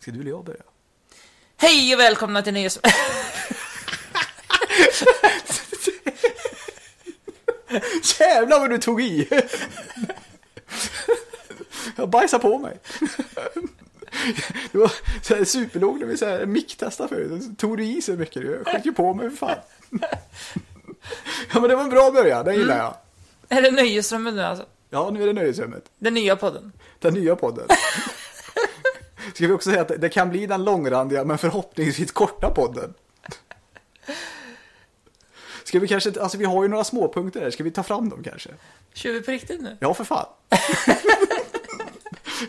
Ska du eller jag börja? Hej och välkomna till Nöjes... Jävlar vad du tog i! Jag bajsade på mig. Det var så här superlåg när vi så här micktestade förut. Så tog du i så mycket. Jag sköt ju på mig för fan. Ja men det var en bra början, den gillar jag. Är det Nöjesrummet nu alltså? Ja, nu är det nöjesrummet. Den nya podden. Den nya podden. Ska vi också säga att det kan bli den långrandiga men förhoppningsvis korta podden. Ska vi kanske, alltså vi har ju några småpunkter där, ska vi ta fram dem kanske? Kör vi på riktigt nu? Ja, för fan.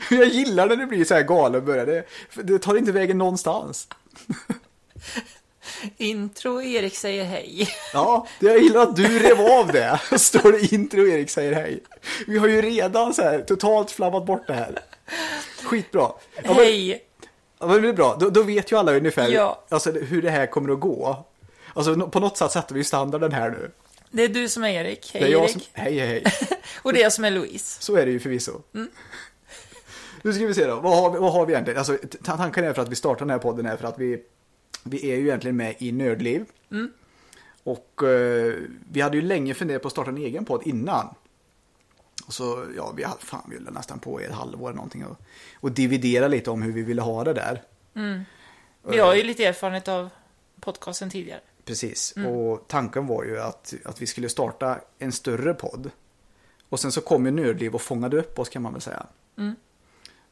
Jag gillar när det blir så här galen början. Det, det tar inte vägen någonstans. Intro, Erik säger hej. Ja, det jag gillar att du rev av det. Står det intro Erik säger hej. Vi har ju redan så här totalt flammat bort det här. Skitbra. Ja, Hej! ja, men det är bra. Då, då vet ju alla ungefär Ja. alltså, hur det här kommer att gå. Alltså på något sätt sätter vi standarden här nu. Det är du som är Erik. Hej det är jag Erik. som, hej, hej. Och det är jag som är Louise. Så är det ju förvisso. Mm. Nu ska vi se då, vad har vi, vad har vi egentligen? Alltså, tanken är för att vi startar den här podden är för att vi, vi är ju egentligen med i Nördliv. Mm. Och eh, vi hade ju länge funderat på att starta en egen podd innan. Och så, ja, vi hade, fan, vi höll nästan på i ett halvår eller någonting och, och dividera lite om hur vi ville ha det där. Vi har ju lite erfarenhet av podcasten tidigare. Precis, Mm. och tanken var ju att, att vi skulle starta en större podd. Och sen så kom ju Nördliv och fångade upp oss kan man väl säga. Mm.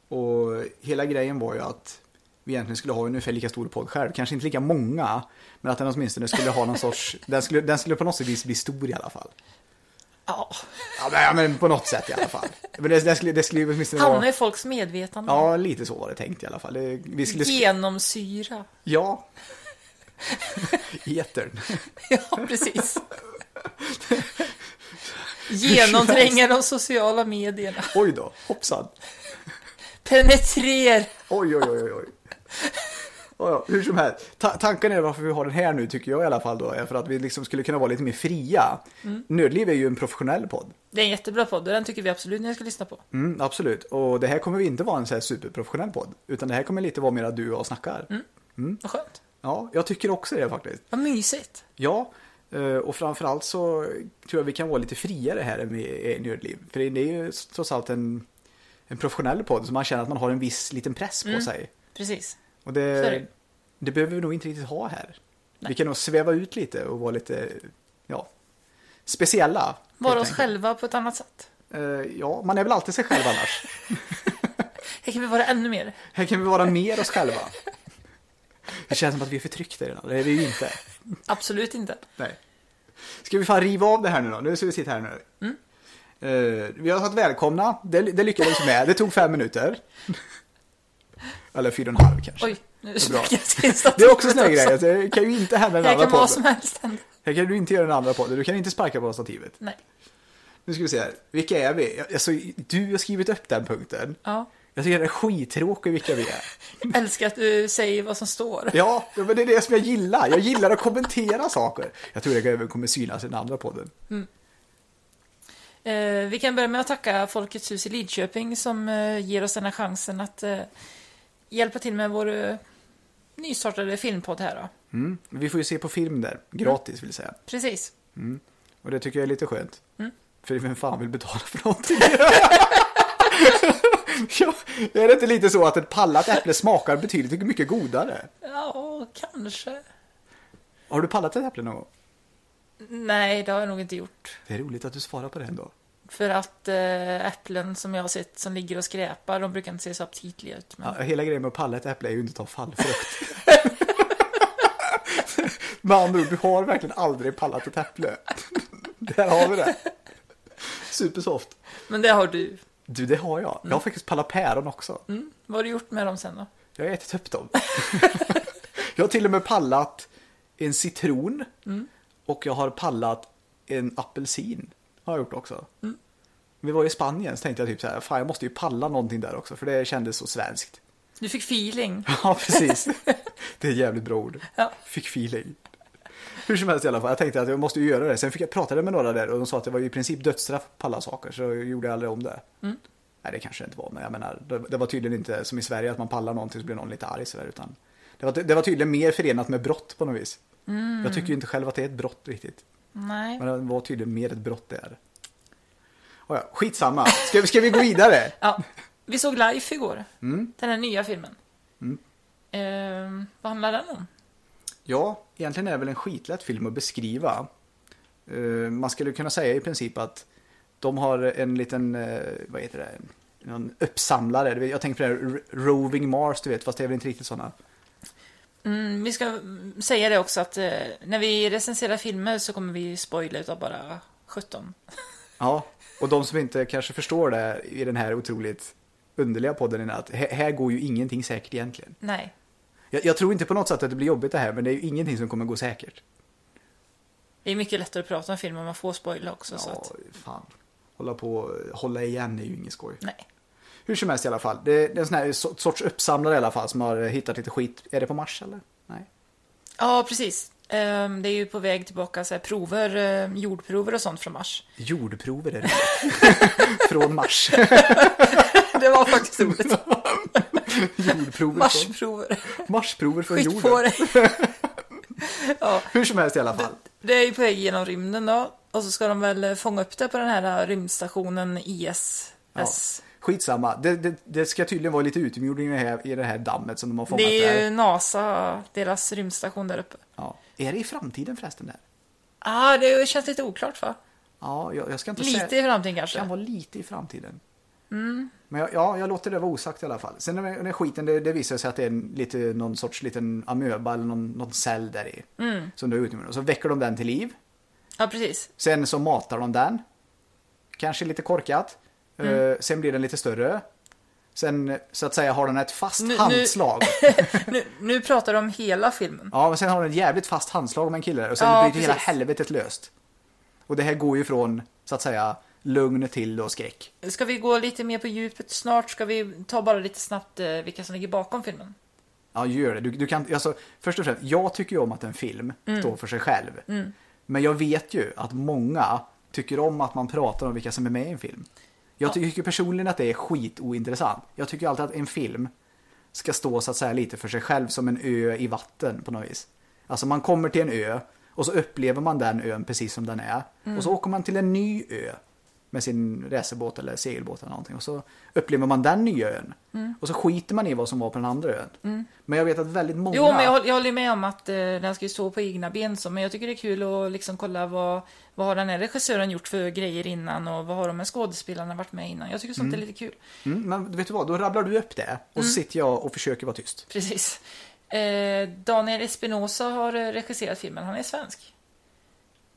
Och hela grejen var ju att vi egentligen skulle ha ungefär lika stor podd själv. Kanske inte lika många, men att den åtminstone skulle ha någon sorts... Den skulle, den skulle på något sätt bli stor i alla fall. Ja, Ja, men, på något sätt i alla fall. Men det, det skulle, det skulle åtminstone hamna vara... i folks medvetande. Ja, lite så var det tänkt i alla fall. Det, vi skulle... Genomsyra. Ja. Etern. Ja, precis. Genomtränga de sociala medierna. Oj då, hoppsan. Penetrer. Oj, oj, oj, oj. Ja, hur som helst. Ta tanken är varför vi har den här nu tycker jag i alla fall då är för att vi liksom skulle kunna vara lite mer fria. Nördliv är ju en professionell podd. Det är en jättebra podd och den tycker vi absolut ni ska lyssna på. Mm, absolut. Och det här kommer vi inte vara en så här superprofessionell podd. Utan det här kommer lite vara mer att du och jag snackar. Vad skönt. Ja, jag tycker också det faktiskt. Vad mysigt. Ja, eh, och framförallt så tror jag vi kan vara lite friare här än vi är i Nördliv. För det är ju trots allt en, en professionell podd så man känner att man har en viss liten press på sig. Precis. Och det, det. det behöver vi nog inte riktigt ha här. Vi kan nog sväva ut lite och vara lite, ja, speciella. Vara oss själva på ett annat sätt. Eh, ja, man är väl alltid sig själv annars. Här kan vi vara ännu mer. Här kan vi vara mer oss själva. Det känns som att vi är förtryckta redan. Det är vi ju inte. Absolut inte. Nej. Ska vi fan riva av det här nu då? Nu ska vi sitta här nu. Mm. Eh, vi har sagt välkomna. Det, det lyckades med. Det tog fem minuter. Eller fyra och en halv kanske. Oj, nu jag Det är också såna här grejer. Det kan ju inte hända i den andra kan vad podden. som helst. Här kan du inte göra den andra podden. Du kan inte sparka på stativet. Nej. Nu ska vi se här. Vilka är vi? Alltså, du har skrivit upp den punkten. Ja. Jag tycker det är skittråkigt vilka vi är. Älskar att du säger vad som står. Ja, men det är det som jag gillar. Jag gillar att kommentera saker. Jag tror det även kommer synas i den andra podden. Eh, vi kan börja med att tacka Folkets hus i Lidköping som eh, ger oss den här chansen att eh, hjälpa till med vår eh, nystartade filmpodd här då. Mm. Vi får ju se på film där. Gratis vill säga. Precis. Och det tycker jag är lite skönt. Mm. För vem fan vill betala för någonting? ja, är det inte lite så att ett pallat äpple smakar betydligt mycket godare? Ja, kanske. Har du pallat ett äpple någon gång? Nej, det har jag nog inte gjort. Det är roligt att du svarar på det ändå. För att eh, äpplen som jag har sett som ligger och skräpar, de brukar inte se så aptitliga ut. Men... Ja, hela grejen med att palla ett äpple är ju inte att ta fallfrukt. med andra ord, du har verkligen aldrig pallat ett äpple. Där har vi det. Supersoft. Men det har du. Du, det har jag. Jag har faktiskt pallat päron också. Mm. Vad har du gjort med dem sen då? Jag har ätit upp dem. jag har till och med pallat en citron. Och jag har pallat en apelsin. Har jag gjort också. Vi var i Spanien så tänkte jag typ så här, fan jag måste ju palla någonting där också. För det kändes så svenskt. Du fick feeling. Ja, precis. Det är ett jävligt bra ord. Ja. Fick feeling. Hur som helst i alla fall, jag tänkte att jag måste ju göra det. Sen fick jag pratade med några där och de sa att det var i princip dödsstraff på alla saker, så jag gjorde aldrig om det. Mm. Nej, det kanske det inte var, men jag menar, det, det var tydligen inte som i Sverige att man pallar någonting så blir någon lite arg sådär, utan det var, det var tydligen mer förenat med brott på något vis. Mm. Jag tycker ju inte själv att det är ett brott riktigt. Nej. Men det var tydligen mer ett brott där. Oh ja, skitsamma. Ska, vi- ska vi gå vidare? Ja, vi såg Life igår. Mm. Den här nya filmen. Mm. Ehm, vad handlar den om? Ja, egentligen är det väl en skitlätt film att beskriva. Eh, man skulle kunna säga i princip att de har en liten, eh, vad heter det, någon uppsamlare. Jag tänker på det här Roving Mars, du vet, fast det är väl inte riktigt sådana. Mm, vi ska säga det också att eh, när vi recenserar filmer så kommer vi spoila utav bara 17. Ja, och de som inte kanske förstår det i den här otroligt underliga podden är att här här går ju ingenting säkert egentligen. Nej. Jag, jag tror inte på något sätt att det blir jobbigt det här, men det är ju ingenting som kommer gå säkert. Det är mycket lättare att prata om filmer om man får spoila också. Så Ja, att, fan. Hålla på hålla igen är ju inget skoj. nej. Hur som helst i alla fall. Det, det är en sån här so- sorts uppsamlare i alla fall som har hittat lite skit. Är det på Mars eller? Nej. Ja, precis. Ehm, det är ju på väg tillbaka så här, prover, eh, jordprover och sånt från Mars. Jordprover är det. från Mars. det var faktiskt roligt. Jordprover. Marsprover. Marsprover från Skit på jorden. det. ja, Hur som helst i alla fall. det är ju på väg genom rymden då. Och så ska de väl fånga upp det på den här rymdstationen ISS. Ja. Skitsamma. Det, det, det ska tydligen vara lite utomjordingar i det här, i det här dammet som de har fångat Det är ju där. NASA, deras rymdstation där uppe. Ja. Är det i framtiden förresten där? ah, det känns lite oklart va? Ja, jag, jag ska inte Lite säga... i framtiden Det kanske. kan vara lite i framtiden. Mm. Men jag, ja, jag låter det vara osagt i alla fall. Sen när, när skiten, det, det visar sig att det är en, lite, någon sorts liten amöba eller någon, någon cell där i. Mm. Som du är ute med. Och så väcker de den till liv. Ja, precis. Sen så matar de den. Kanske lite korkat. Mm. Eh, sen blir den lite större. Sen så att säga har den ett fast Nu- handslag. Nu, nu pratar de om hela filmen. Ja, men sen har den ett jävligt fast handslag med en kille. Och sen Ja, bryter hela precis. helvetet löst. Och det här går ju från, så att säga, lugn till då skräck. Ska vi gå lite mer på djupet snart? Ska vi ta bara lite snabbt eh, vilka som ligger bakom filmen? Ja, gör det. Du, du kan, alltså, först och främst, jag tycker ju om att en film Mm. står för sig själv. Men jag vet ju att många tycker om att man pratar om vilka som är med i en film. Jag Ja. tycker personligen att det är skitointressant. Jag tycker alltid att en film ska stå så att säga lite för sig själv som en ö i vatten på något vis. Alltså man kommer till en ö och så upplever man den ön precis som den är. Och så åker man till en ny ö med sin racerbåt eller segelbåt eller någonting. Och så upplever man den nya ön. Och så skiter man i vad som var på den andra ön. Men jag vet att väldigt många... Jo, men jag, håller- jag håller med om att eh, den ska ju stå på egna ben så, men jag tycker det är kul att liksom kolla vad, vad har den här regissören gjort för grejer innan och vad har de här skådespelarna varit med innan. Jag tycker sånt är lite kul. Mm, men vet du vad, då rabblar du upp det och så sitter jag och försöker vara tyst. Precis. Eh, Daniel Espinosa har eh, regisserat filmen, han är svensk.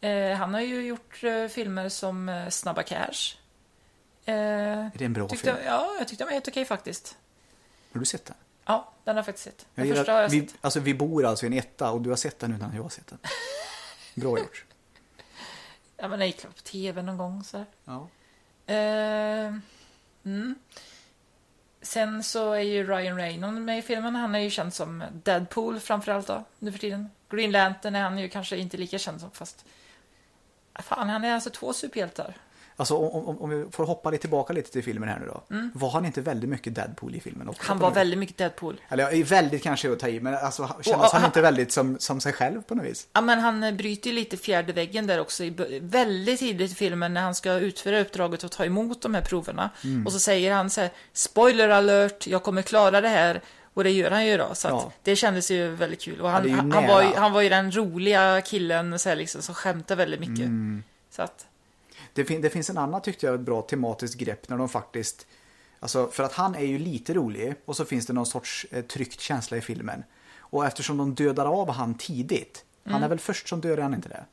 Eh, han har ju gjort eh, filmer som eh, Snabba Cash. Eh, Är det en bra film? ja, jag tyckte den var helt okej faktiskt. Har du sett den? Ja, den har jag faktiskt sett. Jag Den första har jag vi, sett. alltså, vi bor alltså i en etta och du har sett den utan jag har sett den. Bra gjort. Ja, men den gick på tv någon gång så. Ja. Mm. Sen så är ju Ryan Reynolds med i filmen. Han är ju känd som Deadpool framförallt då, nu för tiden. Green Lantern är han ju kanske inte lika känd som, fast... Fan, han är alltså två superhjältar. Alltså om, om, om vi får hoppa lite tillbaka lite till filmen här nu då. Var han inte väldigt mycket Deadpool i filmen också? Mm. Han var väldigt mycket Deadpool. Eller väldigt kanske att ta i, men alltså kändes och han han- inte väldigt som, som sig själv på något vis? Ja, men han bryter ju lite fjärde väggen där också. I, väldigt tidigt i filmen när han ska utföra uppdraget och ta emot de här proverna. Mm. Och så säger han så här, spoiler alert, jag kommer klara det här. Och det gör han ju då. Så att Ja. det kändes ju väldigt kul. Och Ja, han, ju han, var ju, han var ju den roliga killen så här, liksom, som skämtade väldigt mycket. Mm. Så att, Det, fin- det finns en annan tyckte jag ett bra tematiskt grepp när de faktiskt Alltså för att han är ju lite rolig och så finns det någon sorts eh, tryckt känsla i filmen. Och eftersom de dödar av han tidigt. Han är väl först som dör, han inte det?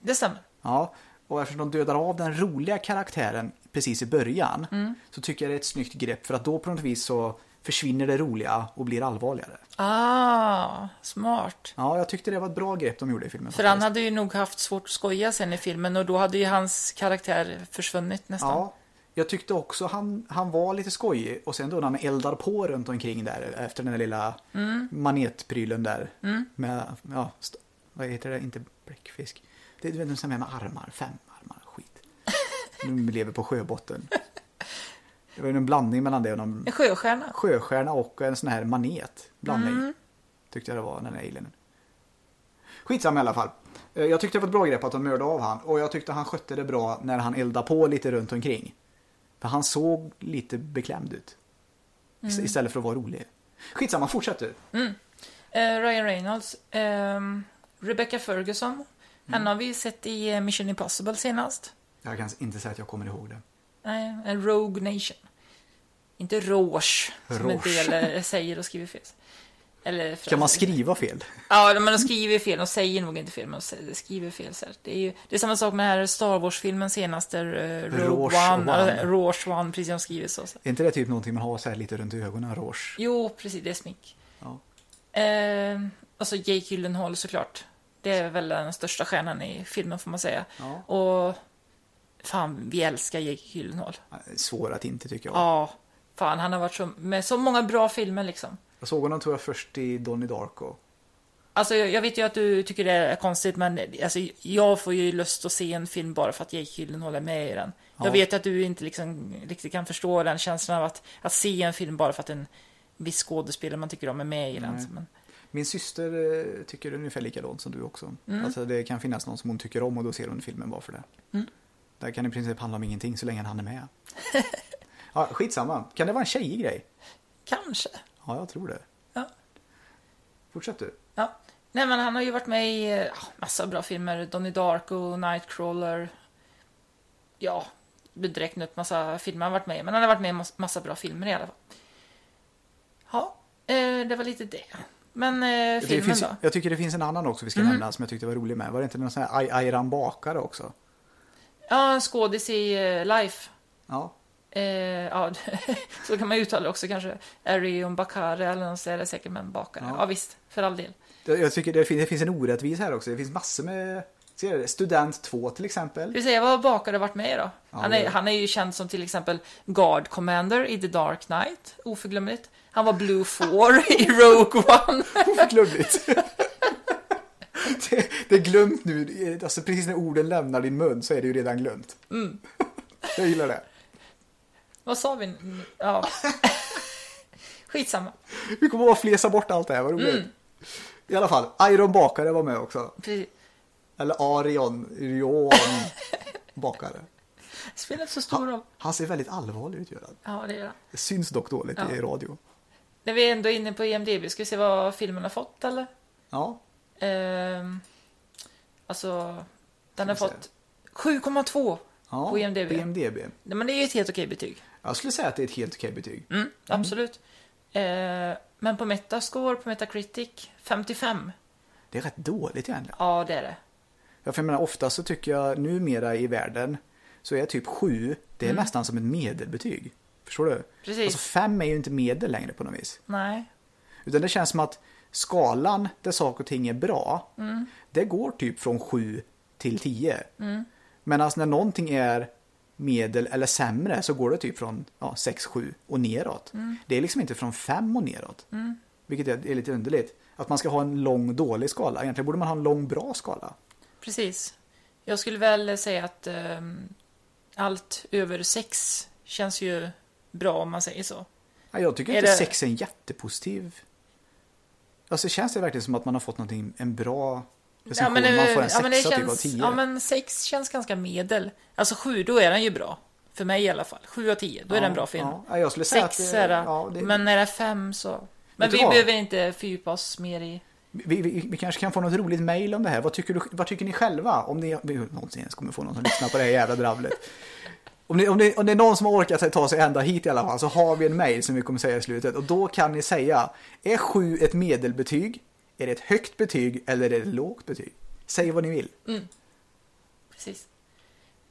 det stämmer. Ja, och eftersom de dödar av den roliga karaktären precis i början så tycker jag det är ett snyggt grepp för att då på något vis så försvinner det roliga och blir allvarligare. Ah, smart. Ja, jag tyckte det var ett bra grepp de gjorde i filmen. För han hade ju nog haft svårt att skoja sen i filmen och då hade ju hans karaktär försvunnit nästan. Ja, jag tyckte också han, han var lite skojig och sen då när han eldar på runt omkring där efter den där lilla manetprylen där. Med, ja, vad heter det? Inte bläckfisk. Det är en sån här med armar, fem armar, skit. De lever på sjöbotten. Det var en blandning mellan det och någon En sjöstjärna. sjöstjärna och en sån här manet. Blandning. Mm. Tyckte jag det var, den här alienen. Skitsamma i alla fall. Eh, Jag tyckte det var ett bra grepp att de mördade av han. Och jag tyckte han skötte det bra när han eldade på lite runt omkring. För han såg lite beklämd ut. Mm. Istället för att vara rolig. Skitsamma, fortsätt du. Eh, Ryan Reynolds. ehm, Rebecca Ferguson. Mm. Henne har vi sett i eh, Mission Impossible senast. Jag kan inte säga att jag kommer ihåg det. Nej, en Rogue Nation. Inte Rouge, som en del eh, säger och skriver fel. Eller Kan man skriva fel? Ja, men de skriver fel. De säger nog inte fel, men de skriver fel. Så. Det, är ju, det är samma sak med den här Star Wars-filmen senaste, uh, Rogue One. One. Rouge One, precis som de skriver så. så. Är inte det typ någonting man har så här lite runt ögonen, rouge? Jo, precis, det är smink. Ja. Eh, och så Jake Gyllenhaal såklart. Det är väl den största stjärnan i filmen får man säga. Ja. Och fan, vi älskar Jake Gyllenhaal. Svår att inte tycker jag. Ja, fan, han har varit så, med så många bra filmer liksom. Jag såg honom tror jag först i Donnie Darko. Alltså, jag jag vet ju att du tycker det är konstigt, men alltså, jag får ju lust att se en film bara för att Jake Gyllenhaal är med i den. Ja. Jag vet att du inte liksom riktigt kan förstå den känslan av att, att se en film bara för att en viss skådespelare man tycker om är med i den. Nej. Men, Min syster eh, tycker ungefär likadant som du också. Mm. Alltså det kan finnas någon som hon tycker om och då ser hon filmen bara för det. Mm. Det kan i princip handla om ingenting så länge han är med. ja, skitsamma. Kan det vara en tjejig grej? kanske. Ja, jag tror det. Ja. Fortsätt du. Ja. Nej, men han har ju varit med i ja, massa bra filmer. Donnie Darko, Nightcrawler. Ja, direkt upp massa filmer han varit med i. Men han har varit med i mas- massa bra filmer i alla fall. Ja, eh, det var lite det. Men eh, filmen finns, då? jag tycker det finns en annan också vi ska Mhm. nämna som jag tyckte var rolig med. Var det inte någon sån här Ay- Ayran Bakare också? Ja, en skådis i eh, Life. Ja. Eh, ja, så kan man uttala det också kanske. Arion Bakare eller något sådär säkert, men Bakare. Ja. Ja. visst, för all del. Jag tycker det finns, det finns en orättvisa här också. Det finns massor med ser du, Student 2 till exempel. Vi säga vad Bakare har varit med i då? Ja, han, är, han är ju känd som till exempel Guard Commander i The Dark Knight, oförglömligt. Han var Blue Four i Rogue One. Oförglömligt. det, det är glömt nu. Alltså precis när orden lämnar din mun så är det ju redan glömt. Mm. Jag gillar det. Vad sa vi? Ja. Skitsamma. Vi kommer bara flesa bort allt det här, vad roligt. Mm. I alla fall, Iron Bakare var med också. Precis. Eller Arion, Rion Bakare. Spelar inte så stor roll. Han ser väldigt allvarlig ut, Göran. Ja, det gör han. Det syns dock dåligt Ja. i radio. När vi är ändå inne på IMDB, ska vi se vad filmen har fått eller? Ja, Ehm, alltså, den har fått 7,2. ja På IMDb. På IMDb. Nej, Men det är ju ett helt okej betyg. Jag skulle säga att det är ett helt okej betyg. Mm, absolut. Eh, men på Metascore, på Metacritic, 55. Det är rätt dåligt egentligen. Ja, det är det. Ja, för jag menar, ofta så tycker jag numera i världen så är typ 7, det är nästan som ett medelbetyg. Förstår du? Mm. Precis. Alltså 5 är ju inte medel längre på något vis. Nej. Utan det känns som att skalan där saker och ting är bra, Mm. det går typ från 7 till 10. Men alltså när någonting är medel eller sämre så går det typ från ja, 6, 7 och neråt. Mm. Det är liksom inte från 5 och neråt. Vilket är, lite underligt. Att man ska ha en lång dålig skala. Egentligen borde man ha en lång bra skala. Precis. Jag skulle väl säga att ehm, allt över 6 känns ju bra om man säger så. Ja, jag tycker Är inte det- 6 är en jättepositiv... Alltså känns det verkligen som att man har fått någonting, en bra recension. man får en ja, men det sexa typ av känns, 10. ja, men 6 känns ganska medel. Alltså 7, då är den ju bra. För mig i alla fall. 7 av 10, då är det en bra film. Ja, jag skulle säga 6 att... är det. Ja, det Men när det är 5 så... Men vi behöver inte fördjupa oss mer i... vi, vi, vi kanske kan få något roligt mail om det här. Vad tycker, du, vad tycker ni själva? Om ni vi någonsin ens kommer få någon som lyssnar på det här jävla dravlet. Om, ni, om, det, om det är någon som har orkat sig ta sig ända hit i alla fall så har vi en mail som vi kommer säga i slutet. Och då kan ni säga, är 7 ett medelbetyg? Är det ett högt betyg eller är det ett lågt betyg? Säg vad ni vill. Precis.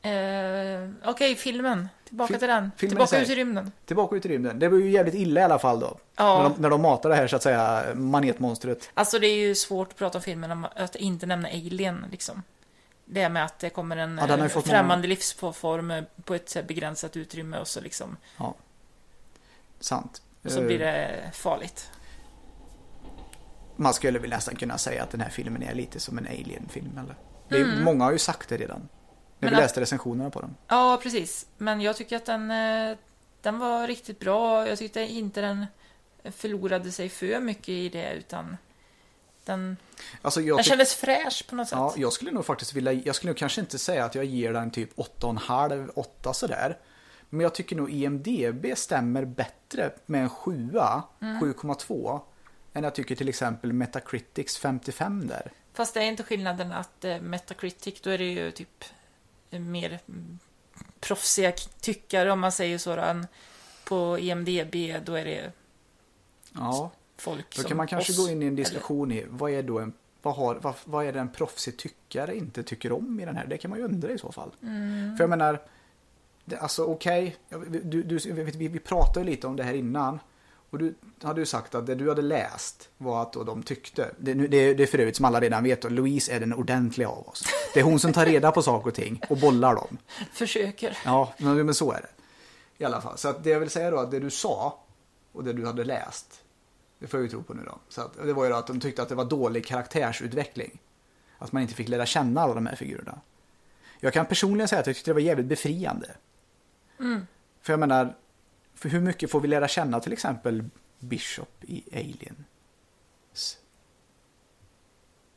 Eh, Okej, filmen. Tillbaka Fil- till den. Tillbaka ut i rymden. Tillbaka ut i rymden. Det var ju jävligt illa i alla fall då. Ja. När, de, när de matar det här så att säga manetmonstret. Alltså det är ju svårt att prata om filmen om att inte nämna Alien liksom. Det med att det kommer en Ja, eh, främmande livsform eh, på ett begränsat utrymme och så liksom. Ja. Sant. Och så Eh, blir det farligt. man skulle väl nästan kunna säga att den här filmen är lite som en Alien-film. Eller? Det är, Många har ju sagt det redan. När Men vi att- läste recensionerna på den. Ja, precis. Men jag tycker att den, eh, den var riktigt bra. Jag tyckte inte den förlorade sig för mycket i det, utan den, Alltså jag, den kändes fräsch på något sätt. ja, jag skulle nog faktiskt vilja, jag skulle nog kanske inte säga att jag ger den typ 8,5, 8 sådär. Men jag tycker nog IMDB stämmer bättre med en 7, Mm. 7,2. Än jag tycker till exempel Metacritics 55 där. Fast det är inte skillnaden att eh, Metacritic, då är det ju typ eh, mer mm, proffsiga tyckare om man säger så. På IMDB, då är det Ja, folk då kan man kanske oss, gå in i en eller- diskussion i vad är då en vad, har, vad, vad är det en proffsig tyckare inte tycker om i den här? Det kan man ju undra i så fall. Mm. För jag menar, det, alltså okej, du, vi, vi pratade ju lite om det här innan. Och du hade ju sagt att det du hade läst var att de tyckte, det, det, det är för övrigt som alla redan vet, och Louise är den ordentliga av oss. Det är hon som tar reda på saker och ting och bollar dem. Försöker. Ja, men, men så är det. I alla fall. Så att det jag vill säga då, att det du sa och det du hade läst, det får jag ju tro på nu då. Så att, det var ju då att de tyckte att det var dålig karaktärsutveckling. Att man inte fick lära känna alla de här figurerna. Jag kan personligen säga att jag tyckte det var jävligt befriande. För jag menar, för hur mycket får vi lära känna till exempel Bishop i Aliens?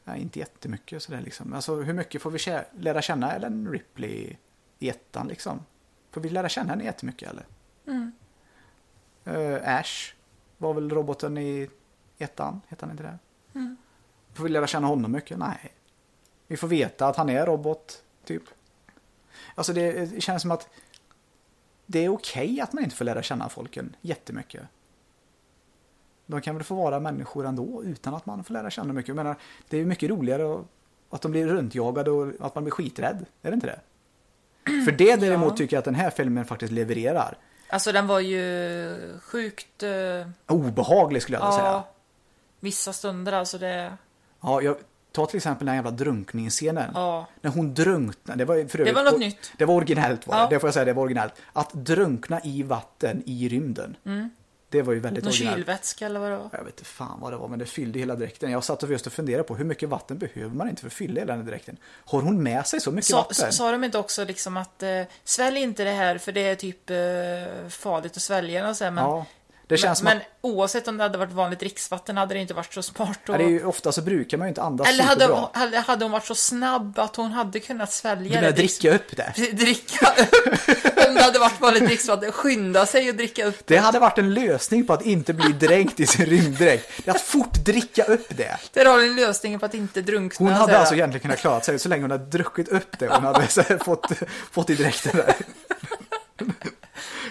Ja, inte jättemycket sådär liksom. Alltså hur mycket får vi lära känna Ellen Ripley i ettan liksom? Får vi lära känna henne jättemycket eller? Eh, Ash var väl roboten i ettan, hette han inte det? Får vi lära känna honom mycket? Nej. Vi får veta att han är robot, typ. Alltså det, känns som att det är okej att man inte får lära känna folken jättemycket. De kan väl få vara människor ändå utan att man får lära känna mycket. Jag menar, det är ju mycket roligare att de blir runtjagade och att man blir skiträdd. Är det inte det? För det däremot Ja. tycker jag att den här filmen faktiskt levererar. Alltså den var ju sjukt... eh, Obehaglig skulle jag vilja säga. ja, vissa stunder alltså det... Ja, jag, ta till exempel den jävla drunkningsscenen. Ja, När hon drunknar, det var ju för det var något och- nytt. Det var originellt var det, Ja. det får jag säga, det var originellt. Att drunkna i vatten i rymden. Det var ju väldigt Någon originellt. kylvätska eller vad det var. Jag vet inte fan vad det var, men det fyllde hela dräkten. Jag satt och just och funderade på hur mycket vatten behöver man inte för att fylla hela den dräkten. Har hon med sig så mycket Sa, vatten? sa de inte också liksom att eh, svälj inte det här för det är typ eh, farligt att svälja och så här, men, ja, det känns men, att... men oavsett om det hade varit vanligt dricksvatten hade det inte varit så smart. Och, det är ju, ofta så brukar man ju inte andas eller hade, hon- hade, hade hon varit så snabb att hon hade kunnat svälja det. dricka upp det? Dricka upp. Om det hade varit vanligt dricksvatten, skynda sig och dricka upp. Det hade varit en lösning på att inte bli dränkt i sin rymddräkt. Det är att fort dricka upp det. Där har en lösning på att inte drunkna. Hon hade alltså egentligen kunnat klara sig så länge hon hade druckit upp det. Hon hade så här, fått, fått i dräkten där.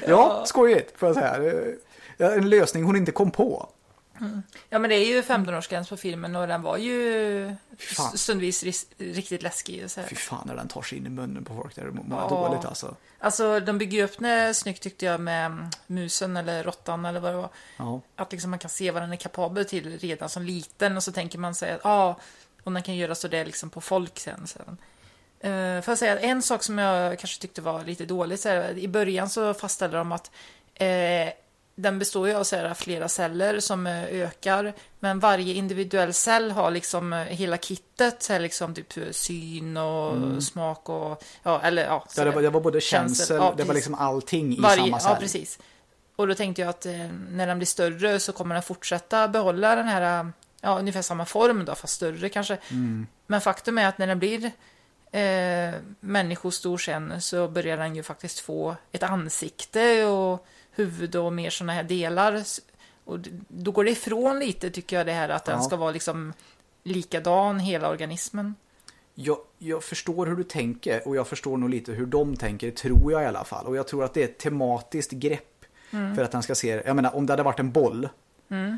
Ja, skojigt får jag säga. En lösning hon inte kom på. Ja men det är ju 15-årsgräns på filmen och den var ju stundvis riktigt läskig. och Så här. Fy fan när den tar sig in i munnen på folk där. Det mår Ja. dåligt alltså. Alltså de bygger upp det snyggt tyckte jag med mm, musen eller råttan eller vad det var. Ja. Att liksom man kan se vad den är kapabel till redan som liten och så tänker man sig att ja, och den kan göra så det liksom på folk sen. sen. Uh, får jag säga en sak som jag kanske tyckte var lite dåligt, så här, i början så fastställde de att eh, den består ju av så här, flera celler som eh, ökar, men varje individuell cell har liksom eh, hela kittet, så här, liksom typ eh, syn och smak och ja, eller ja. Ja, det, var, det var både Känsel, känsel, ja, det var liksom allting i Varje, samma cell. Ja, precis. Och då tänkte jag att eh, när den blir större så kommer den fortsätta behålla den här, ja, ungefär samma form då, fast större kanske. Mm. Men faktum är att när den blir eh, människostor sen så börjar den ju faktiskt få ett ansikte och huvud och mer sådana här delar. Och då går det ifrån lite tycker jag det här att den Ja. ska vara liksom likadan hela organismen. Jag, jag förstår hur du tänker och jag förstår nog lite hur de tänker, tror jag i alla fall. Och jag tror att det är ett tematiskt grepp Mm. för att den ska se, jag menar om det hade varit en boll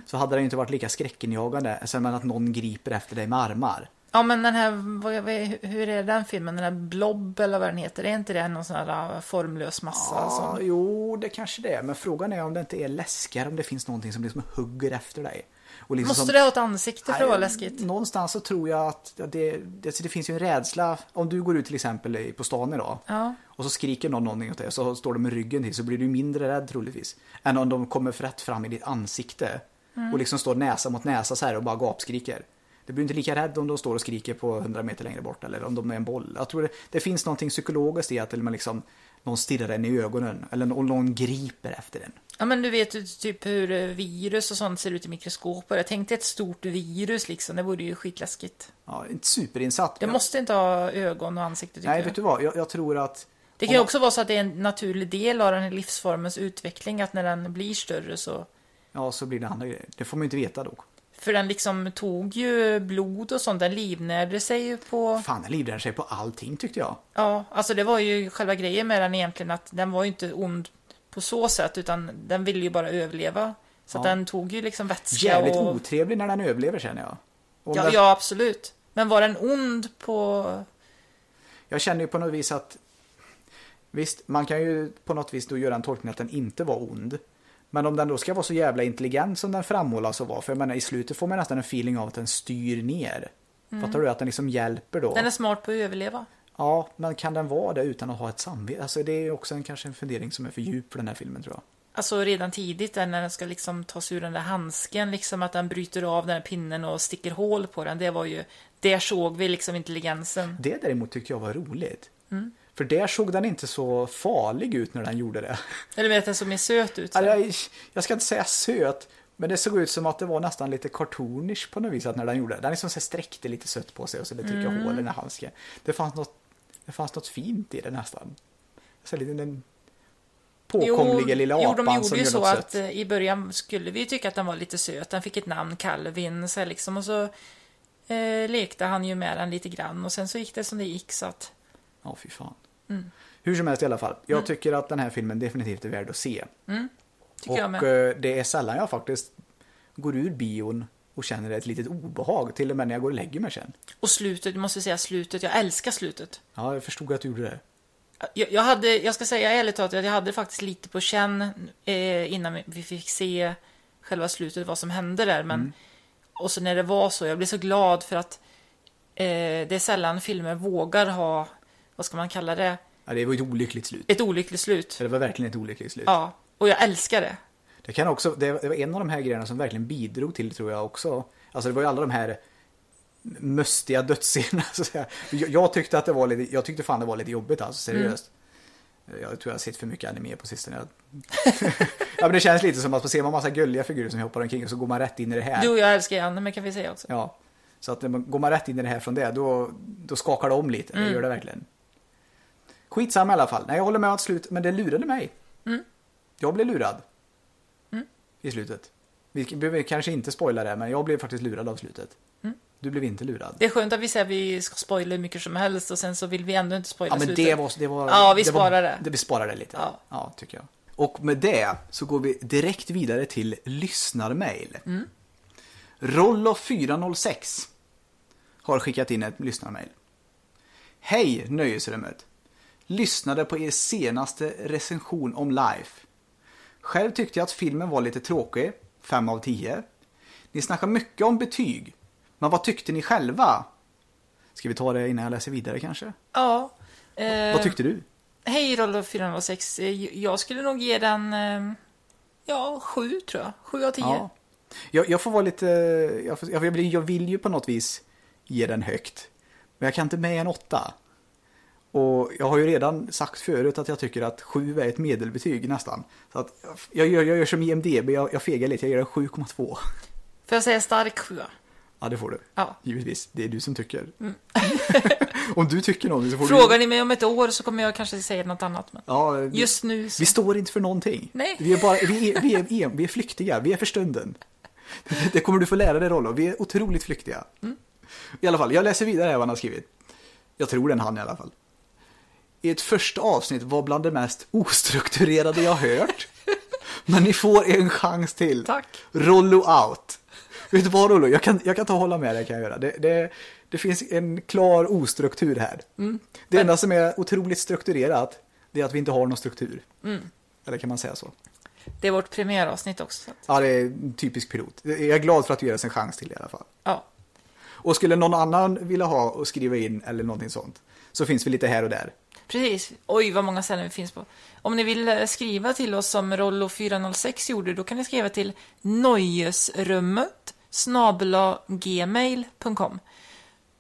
så hade det inte varit lika skräckinjagande som att någon griper efter dig med armar. Ja men den här, hur är den filmen? Den här Blob eller vad den heter, är inte det någon sån här äh, formlös massa? Ja, som... jo, det kanske det är. Men frågan är om det inte är läskigare om det finns någonting som liksom hugger efter dig. Liksom Måste som, det ha ett ansikte för att vara läskigt? Någonstans så tror jag att ja, det, det, det finns ju en rädsla. Om du går ut till exempel på stan idag Ja. och så skriker någon någonting åt dig så står de med ryggen till så blir du mindre rädd troligtvis. Än om de kommer rätt fram i ditt ansikte Och liksom står näsa mot näsa så här och bara gapskriker. Du blir inte lika rädd om de står och skriker på 100 meter längre bort eller om de är en boll. Jag tror det, det finns någonting psykologiskt i att man liksom, någon stirrar en i ögonen eller någon, någon griper efter en. Ja, men du vet typ hur eh, virus och sånt ser ut i mikroskop. Jag tänkte ett stort virus liksom, det vore ju skitläskigt. Ja, inte superinsatt. Det måste inte ha ögon och ansikte tycker Nej, jag. vet du vad? Jag, jag tror att... Det kan ju också vara så att det är en naturlig del av den här livsformens utveckling, att när den blir större så... Ja, så blir det andra grejer. Det får man ju inte veta då. För den liksom tog ju blod och sånt, den livnärde sig ju på... Fan, den livnär sig på allting tyckte jag. Ja, alltså det var ju själva grejen med den egentligen, att den var ju inte ond på så sätt, utan den ville ju bara överleva. Så Ja. den tog ju liksom vätska Jävligt och... otrevlig när den överlever känner jag. Ja, den, ja, absolut. Men var den ond på... Jag känner ju på något vis att... Visst, man kan ju på något vis då göra en tolkning att den inte var ond. Men om den då ska vara så jävla intelligent som den framhållas att vara. För jag menar, i slutet får man nästan en feeling av att den styr ner. Fattar du? Att den liksom hjälper då. Mm. Den är smart på att överleva. Ja, men kan den vara det utan att ha ett samvete? Alltså det är också en, kanske en fundering som är för djup för den här filmen tror jag. Alltså redan tidigt där när den ska liksom ta sig ur den där handsken, liksom att den bryter av den här pinnen och sticker hål på den. Det var ju, där såg vi liksom intelligensen. Det däremot tyckte jag var roligt. Mm. För där såg den inte så farlig ut när den gjorde det. Eller vet den som är söt ut. Ja, Jag, jag ska inte säga söt, men det såg ut som att det var nästan lite cartoonish på något vis att när den gjorde det. Den liksom så sträckte lite sött på sig och så tryckte Mm. hål i den handsken. Det fanns något, det fanns något fint i det nästan. Så lite den påkomliga lilla jo, apan de gjorde som ju så att sött. eh, i början skulle vi tycka att den var lite söt. Den fick ett namn, Calvin, så liksom. Och så eh, lekte han ju med den lite grann. Och sen så gick det som det gick så att... Ja, fy fan. Mm. Hur som helst i alla fall. Jag tycker att den här filmen definitivt är värd att se. Jag och eh, det är sällan jag faktiskt går ur bion och känner ett litet obehag. Till och med när jag går och lägger mig sen. Och slutet, jag måste säga slutet. Jag älskar slutet. Ja, jag förstod att du gjorde det. Jag, jag hade, jag ska säga ärligt talat, att jag hade faktiskt lite på känn eh, innan vi fick se själva slutet, vad som hände där. Men, Och så när det var så, jag blev så glad för att eh, det är sällan filmer vågar ha, vad ska man kalla det, Ja, det var ett olyckligt slut. ett olyckligt slut. Det var verkligen ett olyckligt slut. Ja, och jag älskar det. Det, kan också, det var en av de här grejerna som verkligen bidrog till, tror jag också. Alltså det var ju alla de här mustiga dödsscenerna. Så att säga. Jag, jag tyckte att det var lite, jag tyckte fan det var lite jobbigt alltså, seriöst. Jag tror jag har sett för mycket anime på sistone. Ja men det känns lite som att ser man massa gulliga figurer som hoppar omkring och så går man rätt in i det här. Jo, jag älskar anime kan vi säga också. Ja. Så att man, går man rätt in i det här från det, då, då skakar det om lite. Mm. Det gör det verkligen. Skitsamma i alla fall. Nej, jag håller med om att slut, men det lurade mig. Mm. Jag blev lurad. I slutet. Vi behöver kanske inte spoila det, men jag blev faktiskt lurad av slutet. Mm. Du blev inte lurad. Det är skönt att vi säger att vi ska spoila hur mycket som helst och sen så vill vi ändå inte spoila Ja, men slutet. det var... Det var Ja, vi det sparar var, det. det. Vi sparar det lite. Ja. ja, tycker jag. Och med det så går vi direkt vidare till lyssnarmail. Mm. Rollo406 har skickat in ett lyssnarmail. Hej Nöjesrummet! Lyssnade på er senaste recension om Life. Själv tyckte jag att filmen var lite tråkig, 5 av 10. Ni snackar mycket om betyg, men vad tyckte ni själva? Ska vi ta det innan jag läser vidare kanske? Ja. Eh, Vad tyckte du? Hej Rollo 406. Eh, Jag skulle nog ge den, eh, ja, sju tror jag. Sju av tio. Ja. Jag, jag får vara lite, jag, får, jag, vill, jag vill ju på något vis ge den högt. Men jag kan inte med en åtta. Och jag har ju redan sagt förut att jag tycker att sju är ett medelbetyg nästan. Så att jag gör, jag gör som IMDB, jag, jag fegar lite, jag gör en 7,2. Får jag säga stark sjua? Ja, det får du. Ja. Givetvis, det är du som tycker. Om du tycker någonting så får Frågar du... ni mig om ett år så kommer jag kanske säga något annat. Men Ja, vi, just nu så... vi står inte för någonting. Nej. Vi är, bara, vi, är, vi, är, vi, är, vi är flyktiga, vi är för stunden. Det kommer du få lära dig Rollo, vi är otroligt flyktiga. I alla fall, jag läser vidare här vad han har skrivit. Jag tror den han i alla fall. Ert första avsnitt var bland det mest ostrukturerade jag hört. Men ni får en chans till. Tack. Rollo out. Vet du vad Rollo, jag kan, jag kan ta och hålla med dig kan jag göra. Det, det, det finns en klar ostruktur här. Det enda som är otroligt strukturerat, det är att vi inte har någon struktur. Eller kan man säga så? Det är vårt premiäravsnitt också. Så att, Ja, det är en typisk pilot. Jag är glad för att du ger oss en chans till i alla fall. ja. Och skulle någon annan vilja ha och skriva in eller någonting sånt, så finns vi lite här och där. Precis. Oj, vad många ställen vi finns på. Om ni vill eh, skriva till oss som Rollo406 gjorde, då kan ni skriva till nojesrummet snabelagmail.com.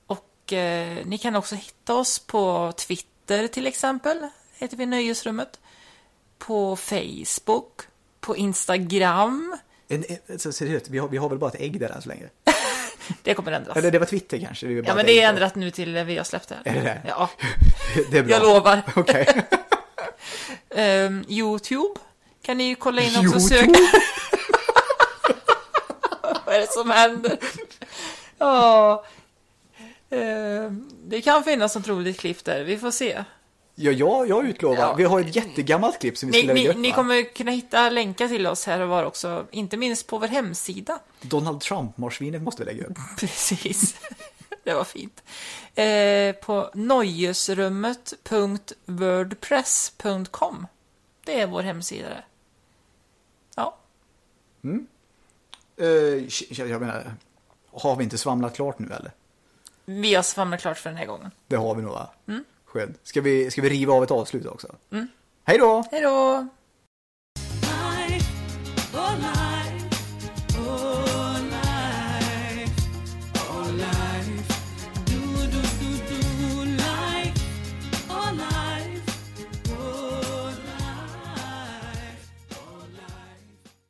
Och eh, ni kan också hitta oss på Twitter till exempel, heter vi Nöjesrummet. På Facebook, på Instagram. En, en, så seriöst, vi har, vi har väl bara ett ägg där än så länge? Det kommer ändras. Eller det var Twitter kanske? Vi Ja, men det är ändrat nu till vi har släppt det. Är det det? Ja, Det är bra. jag lovar. Okej. Ehm, Youtube kan ni ju kolla in också och YouTube? söka. Vad är det som händer? Ja. Ehm, det kan finnas något roligt klipp där, vi får se. Ja, jag, jag utlovar. Ja. Vi har ett jättegammalt klipp som vi Ni, skulle lägga ni, upp. ni kommer kunna hitta länkar till oss här och var också, inte minst på vår hemsida. Donald Trump-marsvinet måste vi lägga upp. Precis. Det var fint. Eh, på nojesrummet.wordpress.com. Det är vår hemsida. där. Ja, Eh, jag jag menar, har vi inte svamlat klart nu eller? vi har svamlat klart för den här gången. Det har vi nog va? Mm. Skönt. Ska vi, ska vi riva av ett avslut också? Hej då! Hej då!